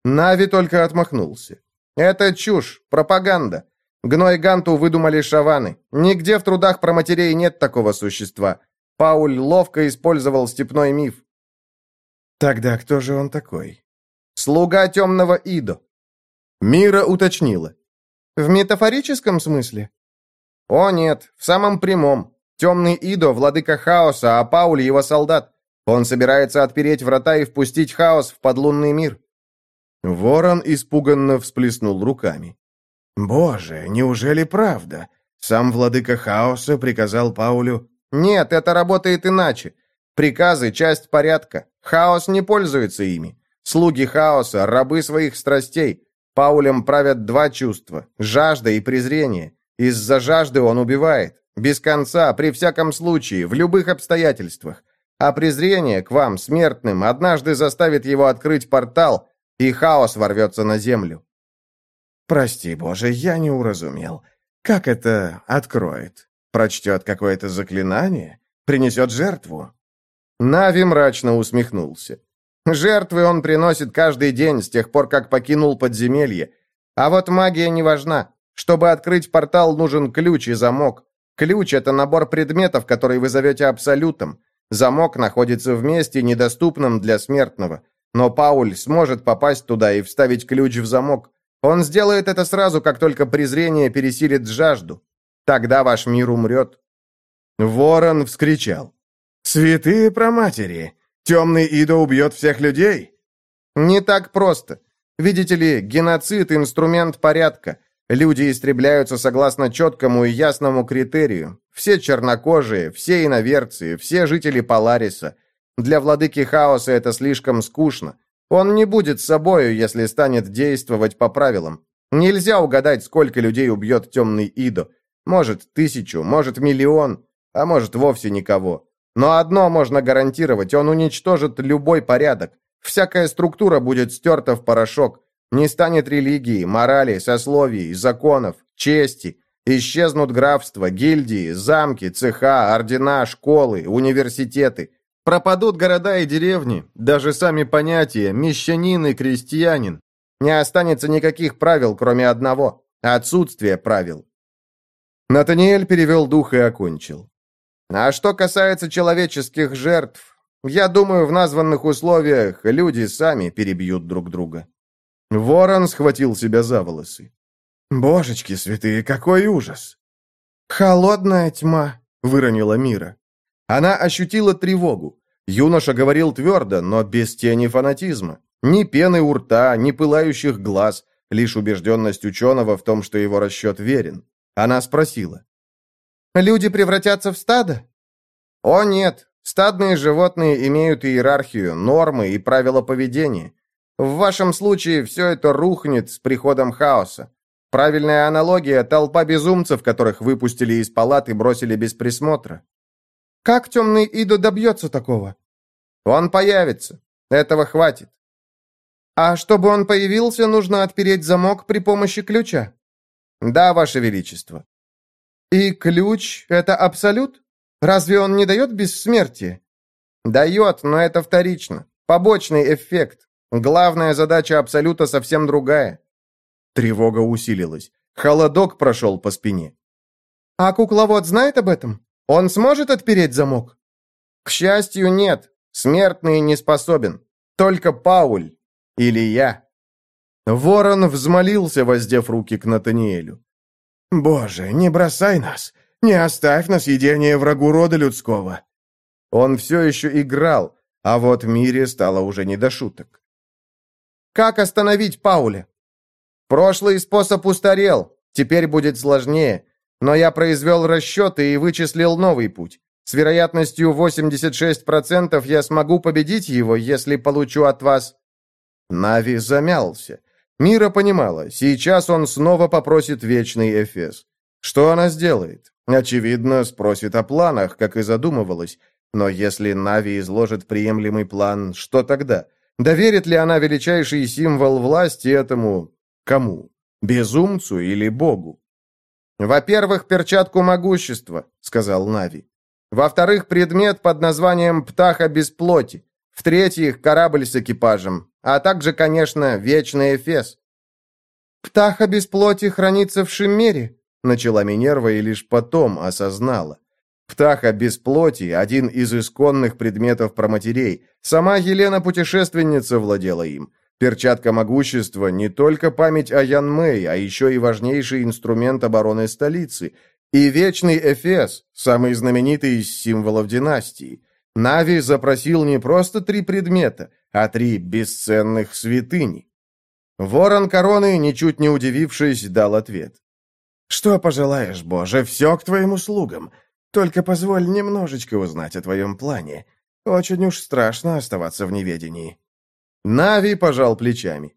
Нави только отмахнулся. Это чушь, пропаганда. Гной Ганту выдумали шаваны. Нигде в трудах про матерей нет такого существа. Пауль ловко использовал степной миф. Тогда кто же он такой? Слуга темного Идо. Мира уточнила. В метафорическом смысле? О нет, в самом прямом. Темный Идо – владыка хаоса, а Пауль – его солдат. Он собирается отпереть врата и впустить хаос в подлунный мир. Ворон испуганно всплеснул руками. «Боже, неужели правда? Сам владыка хаоса приказал Паулю...» «Нет, это работает иначе. Приказы – часть порядка. Хаос не пользуется ими. Слуги хаоса, рабы своих страстей. Паулем правят два чувства – жажда и презрение. Из-за жажды он убивает. Без конца, при всяком случае, в любых обстоятельствах. А презрение к вам, смертным, однажды заставит его открыть портал, и хаос ворвется на землю. Прости, Боже, я не уразумел. Как это откроет? Прочтет какое-то заклинание? Принесет жертву? Нави мрачно усмехнулся. Жертвы он приносит каждый день с тех пор, как покинул подземелье. А вот магия не важна. Чтобы открыть портал, нужен ключ и замок. Ключ — это набор предметов, который вы зовете абсолютом. Замок находится в месте, недоступном для смертного. Но Пауль сможет попасть туда и вставить ключ в замок. Он сделает это сразу, как только презрение пересилит жажду. Тогда ваш мир умрет». Ворон вскричал. «Святые проматери! Темный Идо убьет всех людей?» «Не так просто. Видите ли, геноцид – инструмент порядка. Люди истребляются согласно четкому и ясному критерию. Все чернокожие, все иноверцы, все жители Полариса. Для владыки хаоса это слишком скучно. Он не будет собою, если станет действовать по правилам. Нельзя угадать, сколько людей убьет темный Идо. Может, тысячу, может, миллион, а может, вовсе никого. Но одно можно гарантировать, он уничтожит любой порядок. Всякая структура будет стерта в порошок. Не станет религии, морали, сословий, законов, чести. Исчезнут графства, гильдии, замки, цеха, ордена, школы, университеты. Пропадут города и деревни, даже сами понятия «мещанин» и «крестьянин». Не останется никаких правил, кроме одного – отсутствия правил. Натаниэль перевел дух и окончил. А что касается человеческих жертв, я думаю, в названных условиях люди сами перебьют друг друга. Ворон схватил себя за волосы. «Божечки святые, какой ужас!» «Холодная тьма», — выронила Мира. Она ощутила тревогу. Юноша говорил твердо, но без тени фанатизма. Ни пены у рта, ни пылающих глаз, лишь убежденность ученого в том, что его расчет верен. Она спросила. Люди превратятся в стадо? О нет, стадные животные имеют иерархию, нормы и правила поведения. В вашем случае все это рухнет с приходом хаоса. Правильная аналогия – толпа безумцев, которых выпустили из палат и бросили без присмотра. Как темный Идо добьется такого? Он появится. Этого хватит. А чтобы он появился, нужно отпереть замок при помощи ключа. Да, ваше величество. «И ключ — это абсолют? Разве он не дает бессмертие?» «Дает, но это вторично. Побочный эффект. Главная задача абсолюта совсем другая». Тревога усилилась. Холодок прошел по спине. «А кукловод знает об этом? Он сможет отпереть замок?» «К счастью, нет. Смертный не способен. Только Пауль. Или я». Ворон взмолился, воздев руки к Натаниэлю. «Боже, не бросай нас! Не оставь нас едение врагу рода людского!» Он все еще играл, а вот Мире стало уже не до шуток. «Как остановить Пауля?» «Прошлый способ устарел, теперь будет сложнее, но я произвел расчеты и вычислил новый путь. С вероятностью 86% я смогу победить его, если получу от вас...» Нави замялся. Мира понимала, сейчас он снова попросит Вечный Эфес. Что она сделает? Очевидно, спросит о планах, как и задумывалась. Но если Нави изложит приемлемый план, что тогда? Доверит ли она величайший символ власти этому... кому? Безумцу или Богу? «Во-первых, перчатку могущества», — сказал Нави. «Во-вторых, предмет под названием «Птаха без плоти». В-третьих, корабль с экипажем а также, конечно, вечный Эфес. «Птаха без плоти хранится в Шиммере», — начала Минерва и лишь потом осознала. Птаха без плоти — один из исконных предметов проматерей. Сама Елена-путешественница владела им. Перчатка могущества — не только память о Ян Мэй, а еще и важнейший инструмент обороны столицы. И Вечный Эфес — самый знаменитый из символов династии. Нави запросил не просто три предмета — а три бесценных святыни. Ворон короны, ничуть не удивившись, дал ответ. «Что пожелаешь, Боже, все к твоим услугам. Только позволь немножечко узнать о твоем плане. Очень уж страшно оставаться в неведении». Нави пожал плечами.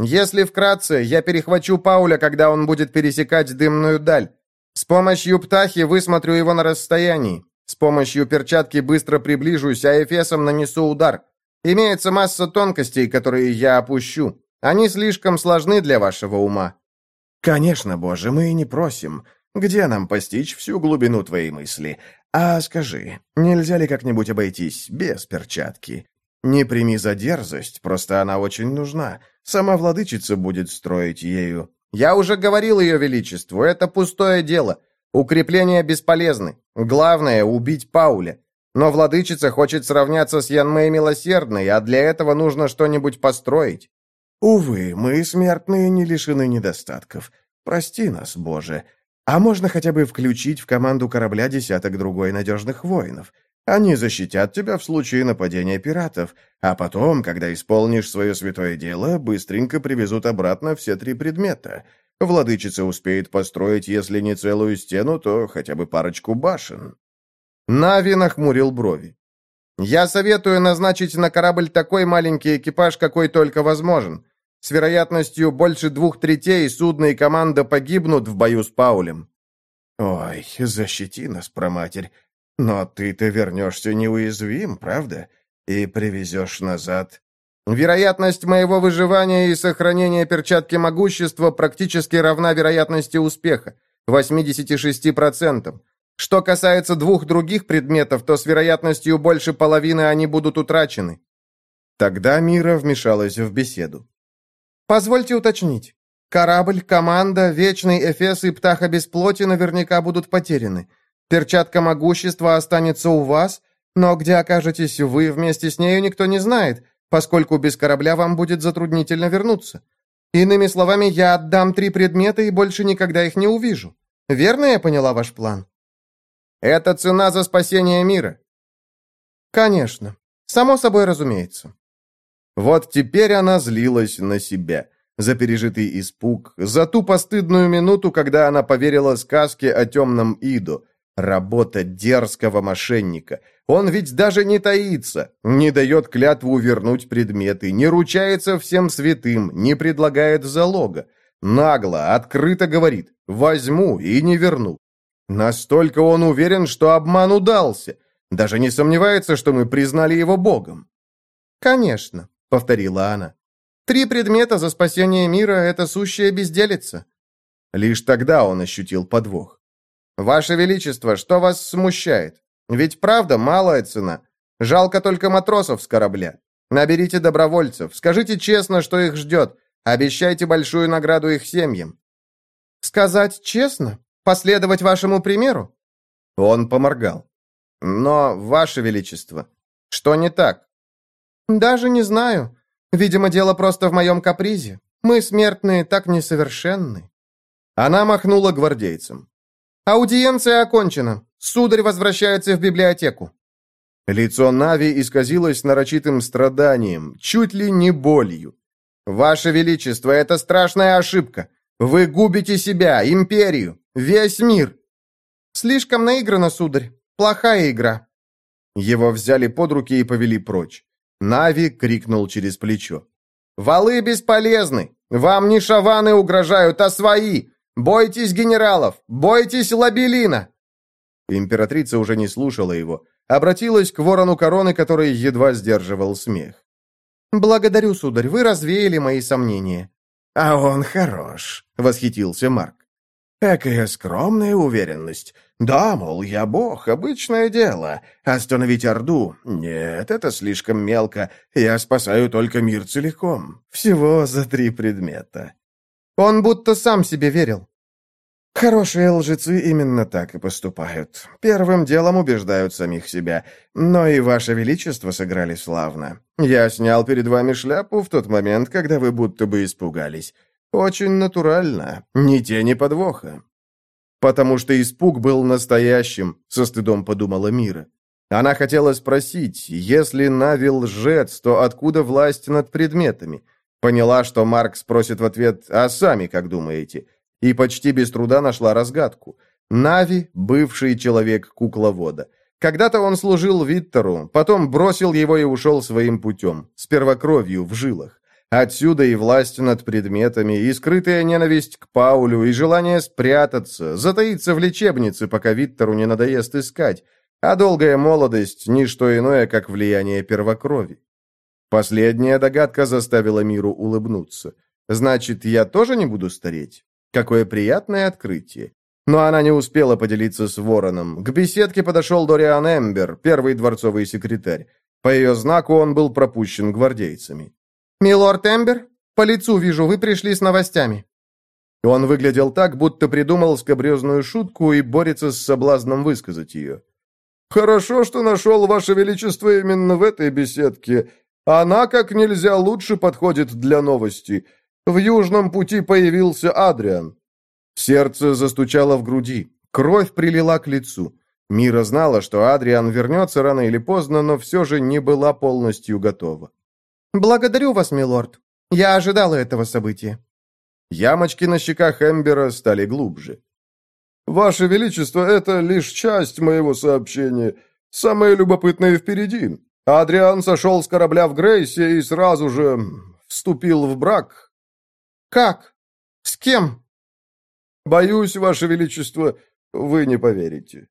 «Если вкратце, я перехвачу Пауля, когда он будет пересекать дымную даль. С помощью птахи высмотрю его на расстоянии. С помощью перчатки быстро приближусь, а Эфесом нанесу удар. Имеется масса тонкостей, которые я опущу. Они слишком сложны для вашего ума». «Конечно, Боже, мы и не просим. Где нам постичь всю глубину твоей мысли? А скажи, нельзя ли как-нибудь обойтись без перчатки? Не прими за дерзость, просто она очень нужна. Сама владычица будет строить ею. Я уже говорил ее величеству, это пустое дело. Укрепления бесполезны. Главное — убить Пауля. Но владычица хочет сравняться с Янмей Милосердной, а для этого нужно что-нибудь построить. Увы, мы, смертные, не лишены недостатков. Прости нас, Боже. А можно хотя бы включить в команду корабля десяток другой надежных воинов? Они защитят тебя в случае нападения пиратов, а потом, когда исполнишь свое святое дело, быстренько привезут обратно все три предмета. Владычица успеет построить, если не целую стену, то хотя бы парочку башен». Нави нахмурил брови. «Я советую назначить на корабль такой маленький экипаж, какой только возможен. С вероятностью больше двух третей судно и команда погибнут в бою с Паулем». «Ой, защити нас, проматерь. Но ты-то вернешься неуязвим, правда? И привезешь назад Вероятность моего выживания и сохранения перчатки могущества практически равна вероятности успеха – 86%. Что касается двух других предметов, то с вероятностью больше половины они будут утрачены. Тогда Мира вмешалась в беседу. «Позвольте уточнить. Корабль, команда, Вечный Эфес и Птаха без плоти наверняка будут потеряны. Перчатка могущества останется у вас, но где окажетесь вы вместе с нею, никто не знает, поскольку без корабля вам будет затруднительно вернуться. Иными словами, я отдам три предмета и больше никогда их не увижу. Верно я поняла ваш план? Это цена за спасение мира. Конечно. Само собой разумеется. Вот теперь она злилась на себя. За пережитый испуг, за ту постыдную минуту, когда она поверила сказке о темном Иду, Работа дерзкого мошенника. Он ведь даже не таится, не дает клятву вернуть предметы, не ручается всем святым, не предлагает залога. Нагло, открыто говорит «возьму и не верну». Настолько он уверен, что обман удался. Даже не сомневается, что мы признали его богом. «Конечно», — повторила она. «Три предмета за спасение мира — это сущая безделица». Лишь тогда он ощутил подвох. «Ваше Величество, что вас смущает? Ведь правда малая цена. Жалко только матросов с корабля. Наберите добровольцев, скажите честно, что их ждет. Обещайте большую награду их семьям». «Сказать честно? Последовать вашему примеру?» Он поморгал. «Но, Ваше Величество, что не так?» «Даже не знаю. Видимо, дело просто в моем капризе. Мы, смертные, так несовершенны». Она махнула гвардейцам. «Аудиенция окончена. Сударь возвращается в библиотеку». Лицо Нави исказилось нарочитым страданием, чуть ли не болью. «Ваше Величество, это страшная ошибка. Вы губите себя, империю, весь мир». «Слишком наиграно, сударь. Плохая игра». Его взяли под руки и повели прочь. Нави крикнул через плечо. «Валы бесполезны! Вам не шаваны угрожают, а свои! «Бойтесь генералов! Бойтесь Лабелина!» Императрица уже не слушала его. Обратилась к ворону короны, который едва сдерживал смех. «Благодарю, сударь, вы развеяли мои сомнения». «А он хорош», — восхитился Марк. «Какая скромная уверенность. Да, мол, я бог, обычное дело. Остановить Орду? Нет, это слишком мелко. Я спасаю только мир целиком. Всего за три предмета». Он будто сам себе верил. Хорошие лжецы именно так и поступают. Первым делом убеждают самих себя. Но и Ваше Величество сыграли славно. Я снял перед вами шляпу в тот момент, когда вы будто бы испугались. Очень натурально. Ни тени подвоха. Потому что испуг был настоящим, со стыдом подумала Мира. Она хотела спросить, если Нави лжец, то откуда власть над предметами? Поняла, что Марк спросит в ответ «А сами как думаете?» И почти без труда нашла разгадку. Нави – бывший человек-кукловода. Когда-то он служил Виттеру, потом бросил его и ушел своим путем, с первокровью в жилах. Отсюда и власть над предметами, и скрытая ненависть к Паулю, и желание спрятаться, затаиться в лечебнице, пока Виттеру не надоест искать, а долгая молодость – ничто иное, как влияние первокрови. Последняя догадка заставила Миру улыбнуться. «Значит, я тоже не буду стареть? Какое приятное открытие!» Но она не успела поделиться с Вороном. К беседке подошел Дориан Эмбер, первый дворцовый секретарь. По ее знаку он был пропущен гвардейцами. «Милорд Эмбер, по лицу вижу, вы пришли с новостями». Он выглядел так, будто придумал скобрезную шутку и борется с соблазном высказать ее. «Хорошо, что нашел, Ваше Величество, именно в этой беседке. Она как нельзя лучше подходит для новости. В Южном пути появился Адриан». Сердце застучало в груди. Кровь прилила к лицу. Мира знала, что Адриан вернется рано или поздно, но все же не была полностью готова. «Благодарю вас, милорд. Я ожидала этого события». Ямочки на щеках Эмбера стали глубже. «Ваше Величество, это лишь часть моего сообщения. Самое любопытное впереди. Адриан сошел с корабля в Грейсе и сразу же вступил в брак». «Как? С кем?» «Боюсь, Ваше Величество, вы не поверите».